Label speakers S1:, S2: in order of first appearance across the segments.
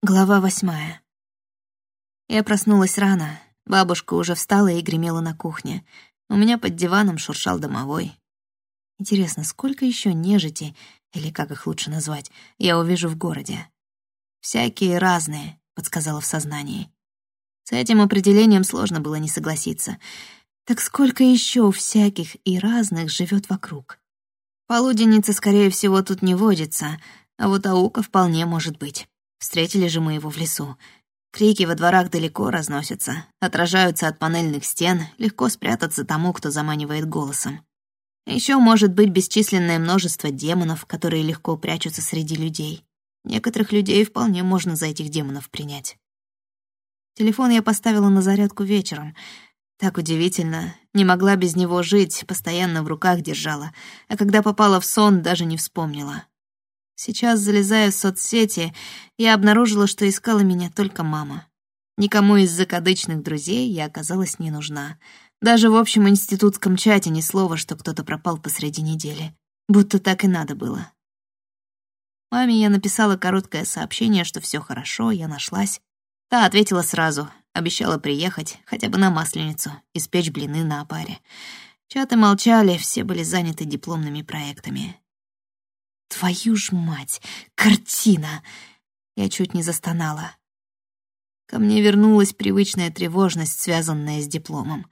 S1: Глава восьмая. Я проснулась рано. Бабушка уже встала и гремела на кухне. У меня под диваном шуршал домовой. Интересно, сколько еще нежити, или как их лучше назвать, я увижу в городе? «Всякие разные», — подсказала в сознании. С этим определением сложно было не согласиться. Так сколько еще всяких и разных живет вокруг? Полуденница, скорее всего, тут не водится, а вот аука вполне может быть. Встретили же мы его в лесу. Крики во дворах далеко разносятся, отражаются от панельных стен, легко спрятаться тому, кто заманивает голосом. Еще может быть бесчисленное множество демонов, которые легко прячутся среди людей. Некоторых людей вполне можно за этих демонов принять. Телефон я поставила на зарядку вечером. Так удивительно, не могла без него жить, постоянно в руках держала, а когда попала в сон, даже не вспомнила. Сейчас, залезая в соцсети, я обнаружила, что искала меня только мама. Никому из закадычных друзей я оказалась не нужна. Даже в общем институтском чате ни слова, что кто-то пропал посреди недели. Будто так и надо было. Маме я написала короткое сообщение, что все хорошо, я нашлась. Та ответила сразу, обещала приехать, хотя бы на Масленицу, испечь блины на паре. Чаты молчали, все были заняты дипломными проектами. Твою ж мать! Картина! Я чуть не застонала. Ко мне вернулась привычная тревожность, связанная с дипломом.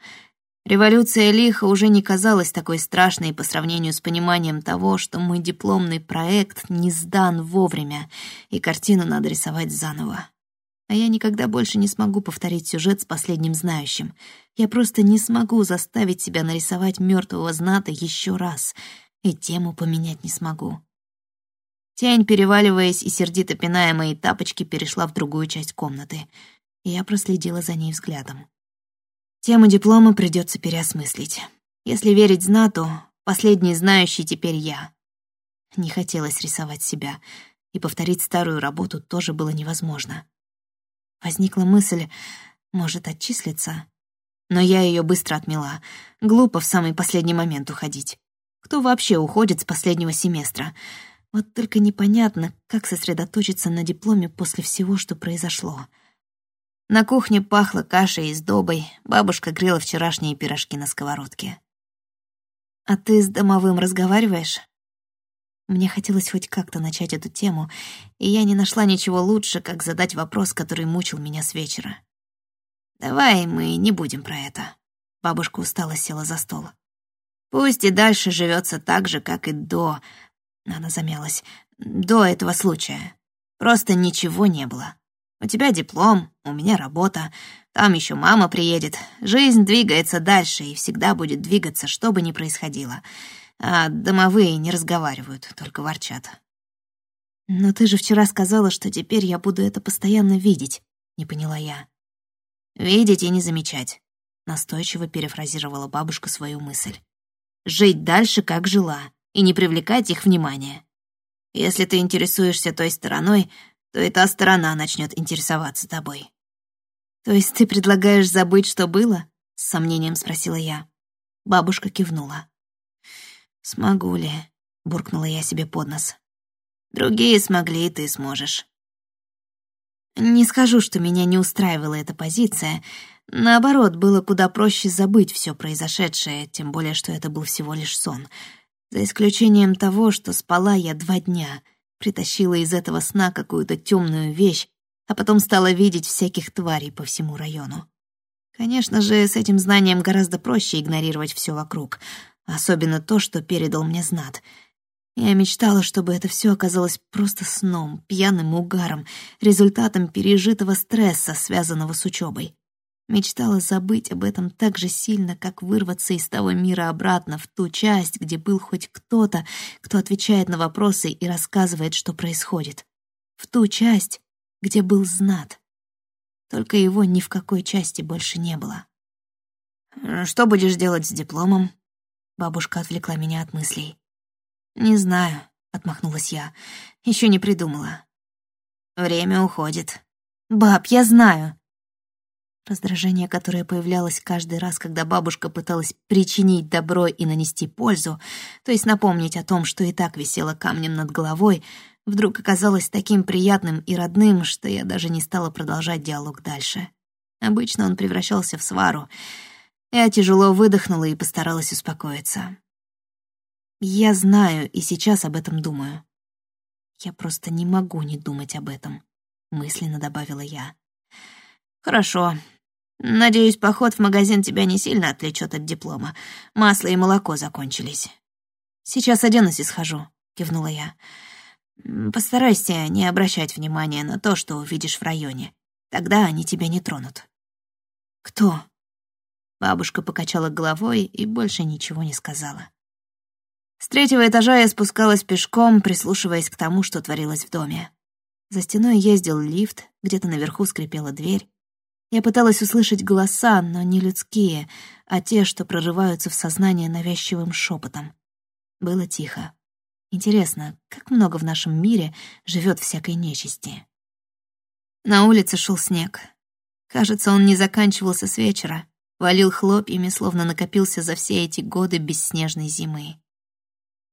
S1: Революция лиха уже не казалась такой страшной по сравнению с пониманием того, что мой дипломный проект не сдан вовремя, и картину надо рисовать заново. А я никогда больше не смогу повторить сюжет с последним знающим. Я просто не смогу заставить себя нарисовать мертвого зната еще раз, и тему поменять не смогу. Тень, переваливаясь и сердито пиная мои тапочки, перешла в другую часть комнаты. И я проследила за ней взглядом. Тему диплома придется переосмыслить. Если верить Знату, последний знающий теперь я. Не хотелось рисовать себя, и повторить старую работу тоже было невозможно. Возникла мысль, может, отчислиться? Но я ее быстро отмела. Глупо в самый последний момент уходить. Кто вообще уходит с последнего семестра? Вот только непонятно, как сосредоточиться на дипломе после всего, что произошло. На кухне пахло кашей и сдобой, бабушка грела вчерашние пирожки на сковородке. «А ты с домовым разговариваешь?» Мне хотелось хоть как-то начать эту тему, и я не нашла ничего лучше, как задать вопрос, который мучил меня с вечера. «Давай мы не будем про это». Бабушка устало села за стол. «Пусть и дальше живется так же, как и до, она замялась. «До этого случая. Просто ничего не было. У тебя диплом, у меня работа, там еще мама приедет. Жизнь двигается дальше и всегда будет двигаться, что бы ни происходило. А домовые не разговаривают, только ворчат». «Но ты же вчера сказала, что теперь я буду это постоянно видеть», — не поняла я. «Видеть и не замечать», — настойчиво перефразировала бабушка свою мысль. «Жить дальше, как жила, и не привлекать их внимания. Если ты интересуешься той стороной, то и та сторона начнет интересоваться тобой. То есть ты предлагаешь забыть, что было? С сомнением спросила я. Бабушка кивнула. «Смогу ли?» — буркнула я себе под нос. «Другие смогли, и ты сможешь». Не скажу, что меня не устраивала эта позиция. Наоборот, было куда проще забыть все произошедшее, тем более, что это был всего лишь сон — за исключением того, что спала я два дня, притащила из этого сна какую-то темную вещь, а потом стала видеть всяких тварей по всему району. Конечно же, с этим знанием гораздо проще игнорировать все вокруг, особенно то, что передал мне знат. Я мечтала, чтобы это все оказалось просто сном, пьяным угаром, результатом пережитого стресса, связанного с учебой. Мечтала забыть об этом так же сильно, как вырваться из того мира обратно в ту часть, где был хоть кто-то, кто отвечает на вопросы и рассказывает, что происходит. В ту часть, где был знат. Только его ни в какой части больше не было. «Что будешь делать с дипломом?» Бабушка отвлекла меня от мыслей. «Не знаю», — отмахнулась я. Еще не придумала». «Время уходит». «Баб, я знаю», Раздражение, которое появлялось каждый раз, когда бабушка пыталась причинить добро и нанести пользу, то есть напомнить о том, что и так висело камнем над головой, вдруг оказалось таким приятным и родным, что я даже не стала продолжать диалог дальше. Обычно он превращался в свару. Я тяжело выдохнула и постаралась успокоиться. Я знаю и сейчас об этом думаю. Я просто не могу не думать об этом, мысленно добавила я. Хорошо. Надеюсь, поход в магазин тебя не сильно отвлечет от диплома. Масло и молоко закончились. Сейчас оденусь и схожу, кивнула я. Постарайся не обращать внимания на то, что увидишь в районе. Тогда они тебя не тронут. Кто? Бабушка покачала головой и больше ничего не сказала. С третьего этажа я спускалась пешком, прислушиваясь к тому, что творилось в доме. За стеной ездил лифт, где-то наверху скрипела дверь. Я пыталась услышать голоса, но не людские, а те, что прорываются в сознание навязчивым шепотом. Было тихо. Интересно, как много в нашем мире живет всякой нечисти. На улице шел снег. Кажется, он не заканчивался с вечера, валил хлопьями, словно накопился за все эти годы бесснежной зимы.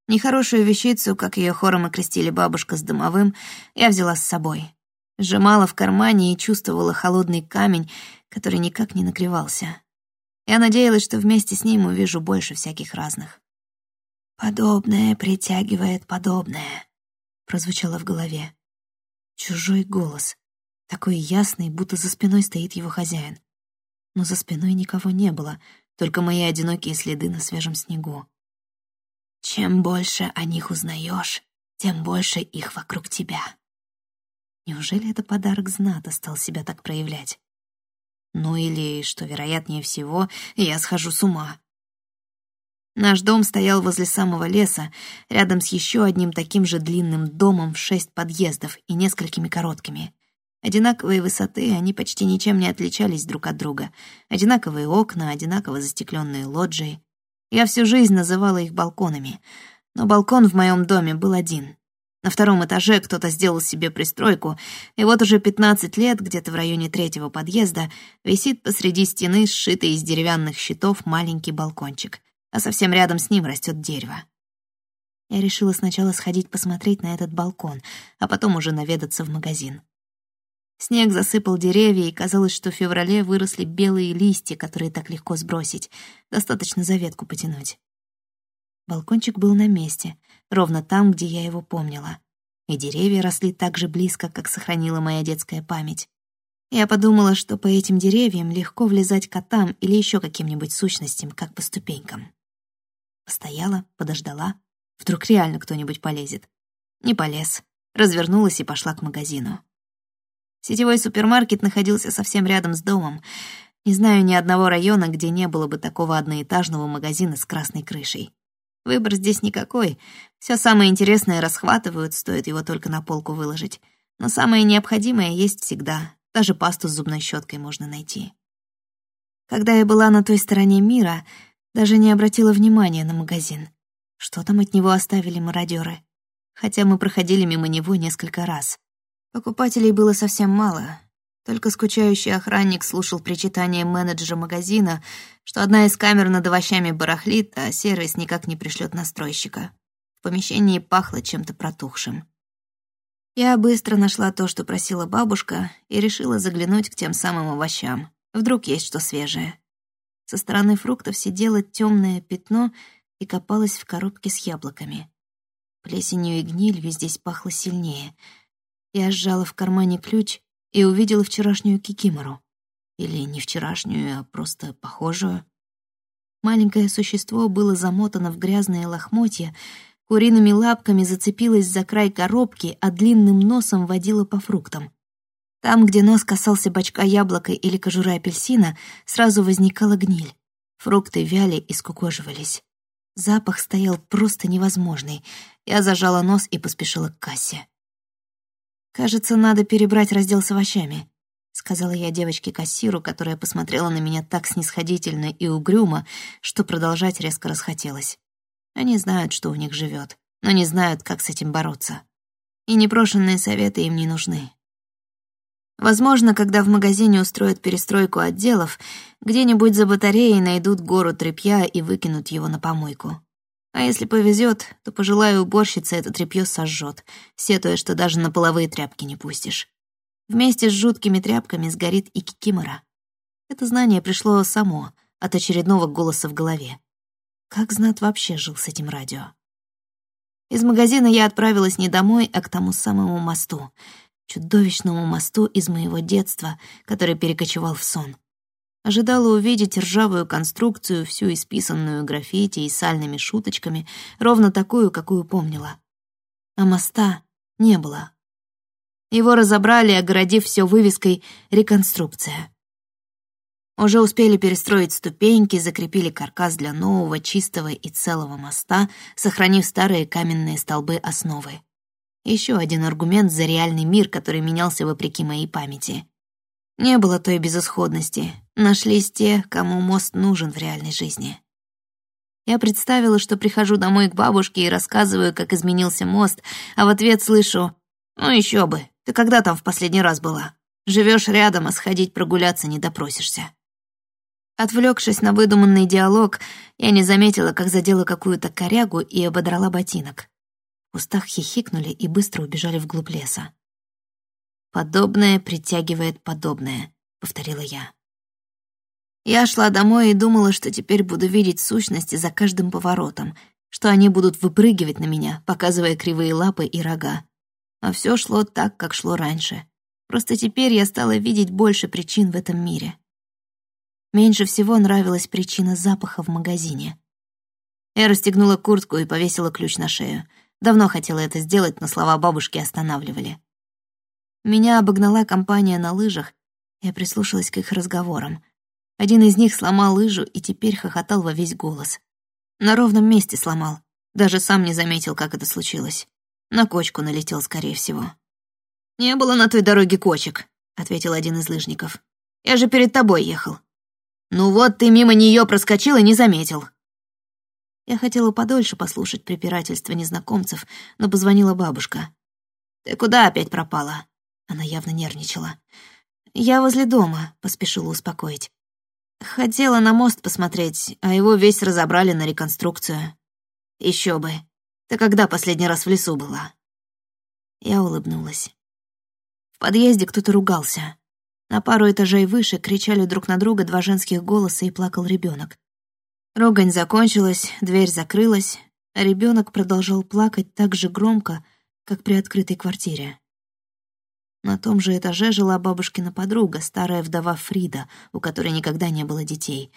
S1: Нехорошую вещицу, как ее хором окрестили бабушка с домовым, я взяла с собой. Сжимала в кармане и чувствовала холодный камень, который никак не нагревался. Я надеялась, что вместе с ним увижу больше всяких разных. «Подобное притягивает подобное», — прозвучало в голове. Чужой голос, такой ясный, будто за спиной стоит его хозяин. Но за спиной никого не было, только мои одинокие следы на свежем снегу. Чем больше о них узнаешь, тем больше их вокруг тебя. Неужели это подарок Зната стал себя так проявлять? Ну или, что вероятнее всего, я схожу с ума. Наш дом стоял возле самого леса, рядом с еще одним таким же длинным домом в шесть подъездов и несколькими короткими. Одинаковые высоты, они почти ничем не отличались друг от друга. Одинаковые окна, одинаково застекленные лоджии. Я всю жизнь называла их балконами, но балкон в моем доме был один. На втором этаже кто-то сделал себе пристройку, и вот уже 15 лет, где-то в районе третьего подъезда, висит посреди стены, сшитый из деревянных щитов, маленький балкончик, а совсем рядом с ним растет дерево. Я решила сначала сходить посмотреть на этот балкон, а потом уже наведаться в магазин. Снег засыпал деревья, и казалось, что в феврале выросли белые листья, которые так легко сбросить. Достаточно за ветку потянуть. Балкончик был на месте, ровно там, где я его помнила. И деревья росли так же близко, как сохранила моя детская память. Я подумала, что по этим деревьям легко влезать котам или еще каким-нибудь сущностям, как по ступенькам. Постояла, подождала. Вдруг реально кто-нибудь полезет. Не полез. Развернулась и пошла к магазину. Сетевой супермаркет находился совсем рядом с домом. Не знаю ни одного района, где не было бы такого одноэтажного магазина с красной крышей. Выбор здесь никакой. Все самое интересное расхватывают, стоит его только на полку выложить. Но самое необходимое есть всегда. Даже пасту с зубной щеткой можно найти. Когда я была на той стороне мира, даже не обратила внимания на магазин. Что там от него оставили мародеры? Хотя мы проходили мимо него несколько раз. Покупателей было совсем мало. Только скучающий охранник слушал причитания менеджера магазина, что одна из камер над овощами барахлит, а сервис никак не пришлет настройщика. В помещении пахло чем-то протухшим. Я быстро нашла то, что просила бабушка, и решила заглянуть к тем самым овощам. Вдруг есть что свежее. Со стороны фруктов сидело темное пятно и копалось в коробке с яблоками. Плесенью и гнилью здесь пахло сильнее — я сжала в кармане ключ и увидела вчерашнюю кикимору. Или не вчерашнюю, а просто похожую. Маленькое существо было замотано в грязные лохмотья, куриными лапками зацепилось за край коробки, а длинным носом водило по фруктам. Там, где нос касался бочка яблока или кожуры апельсина, сразу возникала гниль. Фрукты вяли и скукоживались. Запах стоял просто невозможный. Я зажала нос и поспешила к кассе. «Кажется, надо перебрать раздел с овощами», — сказала я девочке-кассиру, которая посмотрела на меня так снисходительно и угрюмо, что продолжать резко расхотелось. Они знают, что у них живет, но не знают, как с этим бороться. И непрошенные советы им не нужны. Возможно, когда в магазине устроят перестройку отделов, где-нибудь за батареей найдут гору тряпья и выкинут его на помойку. А если повезет, то пожилая уборщица это тряпьё сожжет, сетуя, что даже на половые тряпки не пустишь. Вместе с жуткими тряпками сгорит и кикимора. Это знание пришло само, от очередного голоса в голове. Как Знат вообще жил с этим радио? Из магазина я отправилась не домой, а к тому самому мосту. Чудовищному мосту из моего детства, который перекочевал в сон. Ожидала увидеть ржавую конструкцию, всю исписанную граффити и сальными шуточками, ровно такую, какую помнила. А моста не было. Его разобрали, огородив все вывеской «Реконструкция». Уже успели перестроить ступеньки, закрепили каркас для нового, чистого и целого моста, сохранив старые каменные столбы основы. Еще один аргумент за реальный мир, который менялся вопреки моей памяти. Не было той безысходности. Нашлись те, кому мост нужен в реальной жизни. Я представила, что прихожу домой к бабушке и рассказываю, как изменился мост, а в ответ слышу «Ну еще бы, ты когда там в последний раз была? Живешь рядом, а сходить прогуляться не допросишься». Отвлекшись на выдуманный диалог, я не заметила, как задела какую-то корягу и ободрала ботинок. В кустах хихикнули и быстро убежали вглубь леса. «Подобное притягивает подобное», — повторила я. Я шла домой и думала, что теперь буду видеть сущности за каждым поворотом, что они будут выпрыгивать на меня, показывая кривые лапы и рога. А все шло так, как шло раньше. Просто теперь я стала видеть больше причин в этом мире. Меньше всего нравилась причина запаха в магазине. Я расстегнула куртку и повесила ключ на шею. Давно хотела это сделать, но слова бабушки останавливали. Меня обогнала компания на лыжах, я прислушалась к их разговорам. Один из них сломал лыжу и теперь хохотал во весь голос. На ровном месте сломал. Даже сам не заметил, как это случилось. На кочку налетел, скорее всего. «Не было на той дороге кочек», — ответил один из лыжников. «Я же перед тобой ехал». «Ну вот ты мимо нее проскочил и не заметил». Я хотела подольше послушать препирательства незнакомцев, но позвонила бабушка. «Ты куда опять пропала?» Она явно нервничала. «Я возле дома», — поспешила успокоить. «Хотела на мост посмотреть, а его весь разобрали на реконструкцию». Еще бы. Ты когда последний раз в лесу была?» Я улыбнулась. В подъезде кто-то ругался. На пару этажей выше кричали друг на друга два женских голоса и плакал ребенок. Ругань закончилась, дверь закрылась, а ребенок продолжал плакать так же громко, как при открытой квартире. На том же этаже жила бабушкина подруга, старая вдова Фрида, у которой никогда не было детей.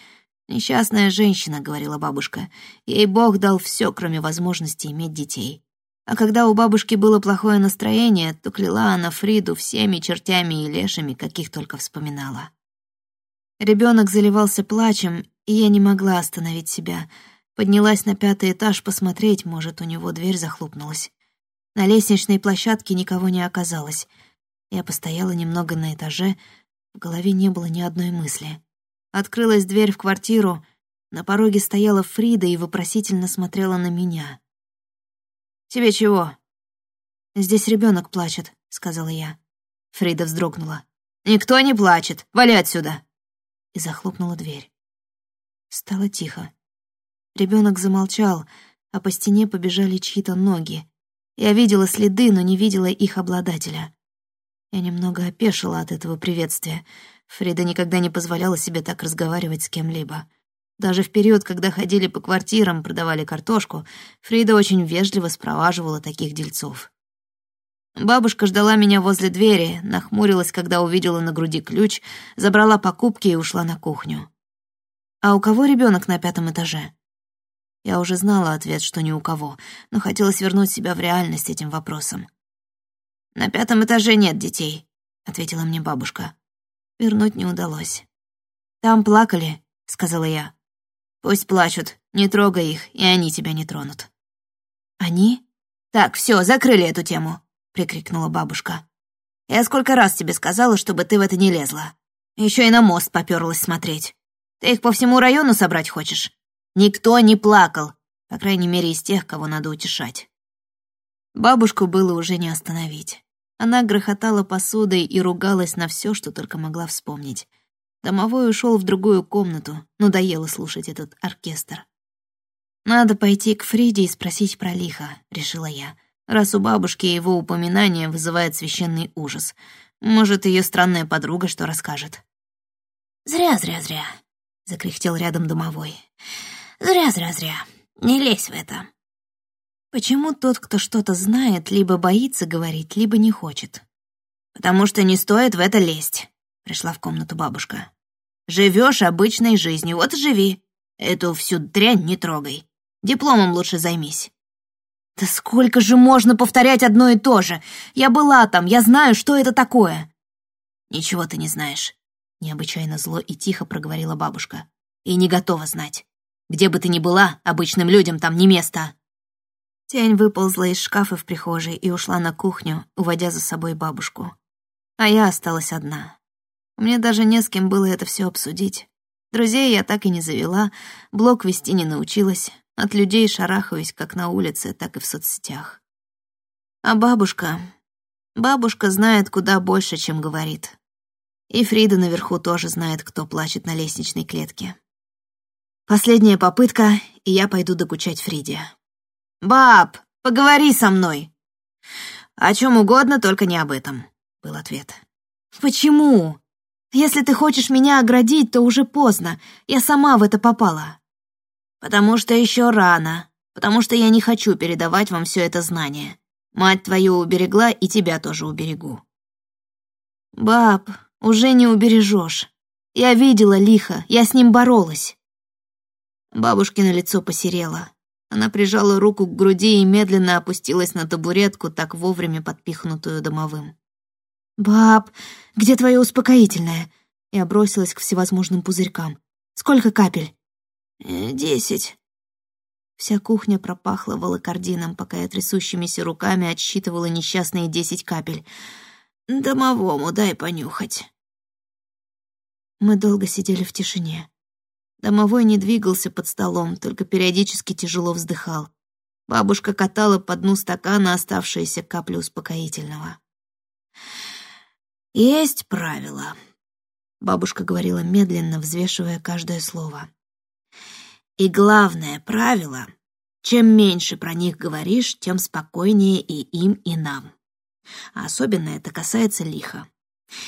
S1: «Несчастная женщина», — говорила бабушка. «Ей Бог дал все, кроме возможности иметь детей». А когда у бабушки было плохое настроение, то кляла она Фриду всеми чертями и лешами, каких только вспоминала. Ребенок заливался плачем, и я не могла остановить себя. Поднялась на пятый этаж посмотреть, может, у него дверь захлопнулась. На лестничной площадке никого не оказалось — я постояла немного на этаже, в голове не было ни одной мысли. Открылась дверь в квартиру, на пороге стояла Фрида и вопросительно смотрела на меня. «Тебе чего?» «Здесь ребенок плачет», — сказала я. Фрида вздрогнула. «Никто не плачет! Вали отсюда!» И захлопнула дверь. Стало тихо. Ребенок замолчал, а по стене побежали чьи-то ноги. Я видела следы, но не видела их обладателя. Я немного опешила от этого приветствия. Фрида никогда не позволяла себе так разговаривать с кем-либо. Даже в период, когда ходили по квартирам, продавали картошку, Фрида очень вежливо спроваживала таких дельцов. Бабушка ждала меня возле двери, нахмурилась, когда увидела на груди ключ, забрала покупки и ушла на кухню. «А у кого ребенок на пятом этаже?» Я уже знала ответ, что ни у кого, но хотелось вернуть себя в реальность этим вопросом. «На пятом этаже нет детей», — ответила мне бабушка. Вернуть не удалось. «Там плакали», — сказала я. «Пусть плачут, не трогай их, и они тебя не тронут». «Они?» «Так, все, закрыли эту тему», — прикрикнула бабушка. «Я сколько раз тебе сказала, чтобы ты в это не лезла. Еще и на мост попёрлась смотреть. Ты их по всему району собрать хочешь? Никто не плакал, по крайней мере, из тех, кого надо утешать». Бабушку было уже не остановить. Она грохотала посудой и ругалась на все, что только могла вспомнить. Домовой ушел в другую комнату, надоело слушать этот оркестр. «Надо пойти к Фриде и спросить про лихо», — решила я, раз у бабушки его упоминание вызывает священный ужас. Может, ее странная подруга что расскажет.
S2: «Зря, зря, зря», — закряхтел рядом домовой. «Зря, зря, зря. Не лезь в это».
S1: Почему тот, кто что-то знает, либо боится говорить, либо не хочет?
S2: «Потому что не стоит в это лезть», — пришла в комнату бабушка. «Живешь обычной жизнью, вот и живи. Эту всю дрянь не трогай. Дипломом лучше займись».
S1: «Да сколько же можно повторять одно и то же? Я была там, я знаю, что это такое».
S2: «Ничего ты не знаешь», — необычайно зло и тихо проговорила бабушка. «И не готова знать. Где бы ты ни была, обычным людям там не место».
S1: Тень выползла из шкафа в прихожей и ушла на кухню, уводя за собой бабушку. А я осталась одна. Мне даже не с кем было это все обсудить. Друзей я так и не завела, блог вести не научилась, от людей шарахаюсь как на улице, так и в соцсетях. А бабушка... Бабушка знает куда больше, чем говорит. И Фрида наверху тоже знает, кто плачет на лестничной клетке. Последняя попытка, и я пойду докучать Фриде.
S2: «Баб, поговори со мной!» «О чем угодно, только не об этом», — был ответ.
S1: «Почему? Если ты хочешь меня оградить, то уже поздно. Я сама в это попала».
S2: «Потому что еще рано. Потому что я не хочу передавать вам все это знание. Мать твою уберегла, и тебя тоже уберегу».
S1: «Баб, уже не убережешь. Я видела лихо, я с ним боролась». Бабушкино лицо посерело. Она прижала руку к груди и медленно опустилась на табуретку, так вовремя подпихнутую домовым. «Баб, где твое успокоительное?» Я бросилась к всевозможным пузырькам. «Сколько капель?»
S2: «Э, «Десять».
S1: Вся кухня пропахла волокордином, пока я трясущимися руками отсчитывала несчастные десять капель.
S2: «Домовому дай понюхать».
S1: Мы долго сидели в тишине. Домовой не двигался под столом, только периодически тяжело вздыхал. Бабушка катала по дну стакана оставшиеся капли успокоительного.
S2: «Есть правила»,
S1: Бабушка говорила медленно, взвешивая каждое слово.
S2: «И главное правило — чем меньше про них говоришь, тем спокойнее и им, и нам. А особенно это касается лиха.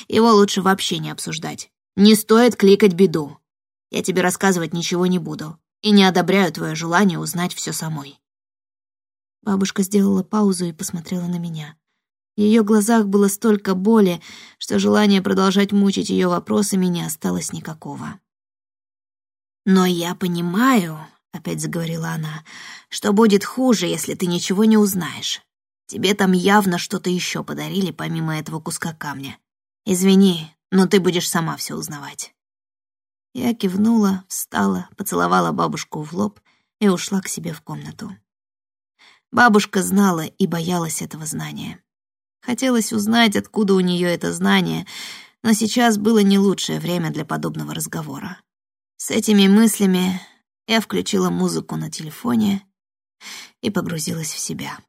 S2: Его лучше вообще не обсуждать. Не стоит кликать беду. Я тебе рассказывать ничего не буду и не одобряю твое желание узнать все самой».
S1: Бабушка сделала паузу и посмотрела на меня. В ее глазах было столько боли, что желание продолжать мучить ее вопросами не осталось никакого.
S2: «Но я понимаю», — опять заговорила она, «что будет хуже, если ты ничего не узнаешь. Тебе там явно что-то еще подарили, помимо этого куска камня. Извини, но ты будешь сама все узнавать».
S1: Я кивнула, встала, поцеловала бабушку в лоб и ушла к себе в комнату. Бабушка знала и боялась этого знания. Хотелось узнать, откуда у нее это знание, но сейчас было не лучшее время для подобного разговора. С этими мыслями я включила музыку на телефоне и погрузилась в себя.